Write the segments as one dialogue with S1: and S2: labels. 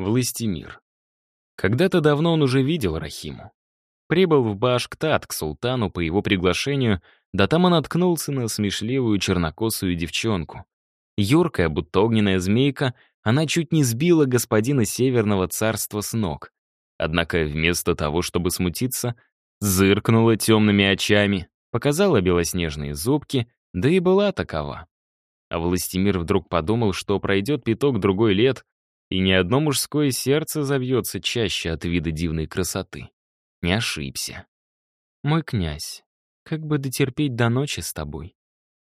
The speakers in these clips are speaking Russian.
S1: Властимир. Когда-то давно он уже видел Рахиму. Прибыл в Башктат к султану по его приглашению, да там он наткнулся на смешливую чернокосую девчонку. Юркая, будто огненная змейка, она чуть не сбила господина Северного царства с ног. Однако вместо того, чтобы смутиться, зыркнула темными очами, показала белоснежные зубки, да и была такова. А Властимир вдруг подумал, что пройдет пяток другой лет, и ни одно мужское сердце забьется чаще от вида дивной красоты. Не ошибся. «Мой князь, как бы дотерпеть до ночи с тобой?»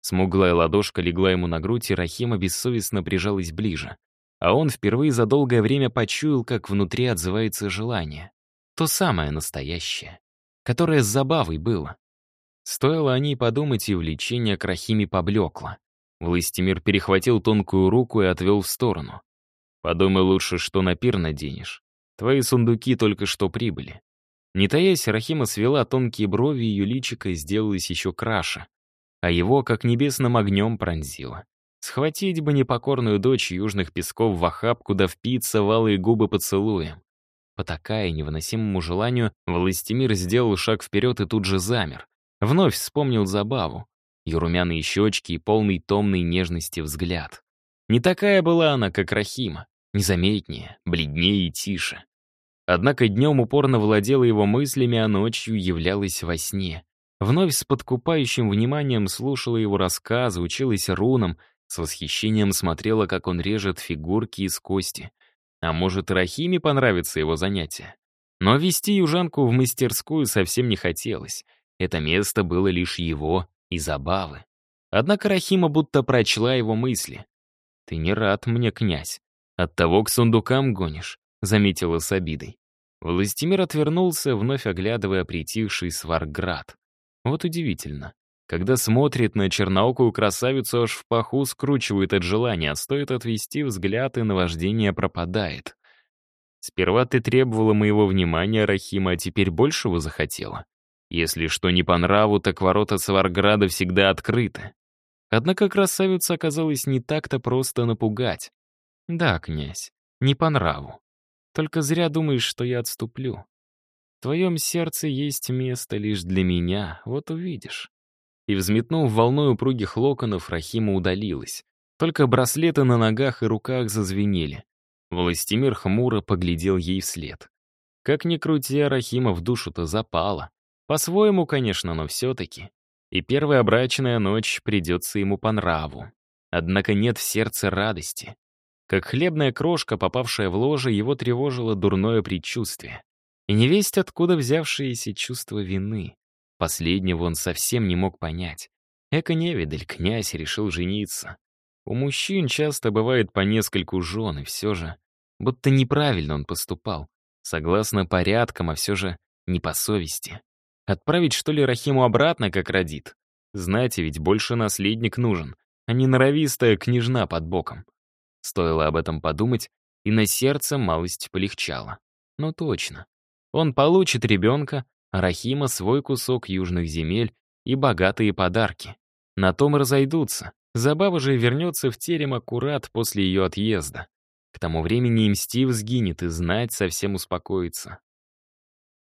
S1: Смуглая ладошка легла ему на грудь, и Рахима бессовестно прижалась ближе. А он впервые за долгое время почуял, как внутри отзывается желание. То самое настоящее, которое с забавой было. Стоило о ней подумать, и влечение к Рахиме поблекло. Властимир перехватил тонкую руку и отвел в сторону. «Подумай лучше, что на пир наденешь. Твои сундуки только что прибыли». Не таясь, Рахима свела тонкие брови, ее личико сделалось еще краше. А его, как небесным огнем, пронзило. Схватить бы непокорную дочь южных песков в охапку да впиться в алые губы поцелуем. Потакая невыносимому желанию, Властимир сделал шаг вперед и тут же замер. Вновь вспомнил забаву. Ее румяные щечки и полный томной нежности взгляд. Не такая была она, как Рахима. Незаметнее, бледнее и тише. Однако днем упорно владела его мыслями, а ночью являлась во сне. Вновь с подкупающим вниманием слушала его рассказы, училась рунам, с восхищением смотрела, как он режет фигурки из кости. А может, Рахиме понравится его занятие. Но вести южанку в мастерскую совсем не хотелось. Это место было лишь его и забавы. Однако Рахима будто прочла его мысли. «Ты не рад мне, князь. Оттого к сундукам гонишь», — заметила с обидой. Властимир отвернулся, вновь оглядывая притихший Сварград. Вот удивительно. Когда смотрит на черноокую красавицу, аж в паху скручивает от желания, стоит отвести взгляд, и наваждение пропадает. Сперва ты требовала моего внимания, Рахима, а теперь большего захотела. Если что не по нраву, так ворота Сварграда всегда открыты. Однако красавица оказалась не так-то просто напугать. Да, князь, не по нраву. Только зря думаешь, что я отступлю. В твоем сердце есть место лишь для меня, вот увидишь. И, взметнув волной упругих локонов, Рахима удалилась. Только браслеты на ногах и руках зазвенели. Властимир хмуро поглядел ей вслед. Как ни крути, Рахима в душу-то запала. По-своему, конечно, но все-таки. И первая брачная ночь придется ему по нраву. Однако нет в сердце радости. Как хлебная крошка, попавшая в ложе, его тревожило дурное предчувствие. И невесть, откуда взявшееся чувство вины. Последнего он совсем не мог понять. Эко-невидаль, князь решил жениться. У мужчин часто бывает по нескольку жен, и все же, будто неправильно он поступал. Согласно порядкам, а все же не по совести. Отправить, что ли, Рахиму обратно, как родит? Знаете, ведь больше наследник нужен, а не норовистая княжна под боком. Стоило об этом подумать, и на сердце малость полегчало. Ну точно. Он получит ребенка, Рахима свой кусок южных земель и богатые подарки. На том разойдутся. Забава же вернется в терем аккурат после ее отъезда. К тому времени им Стив сгинет и знать совсем успокоится.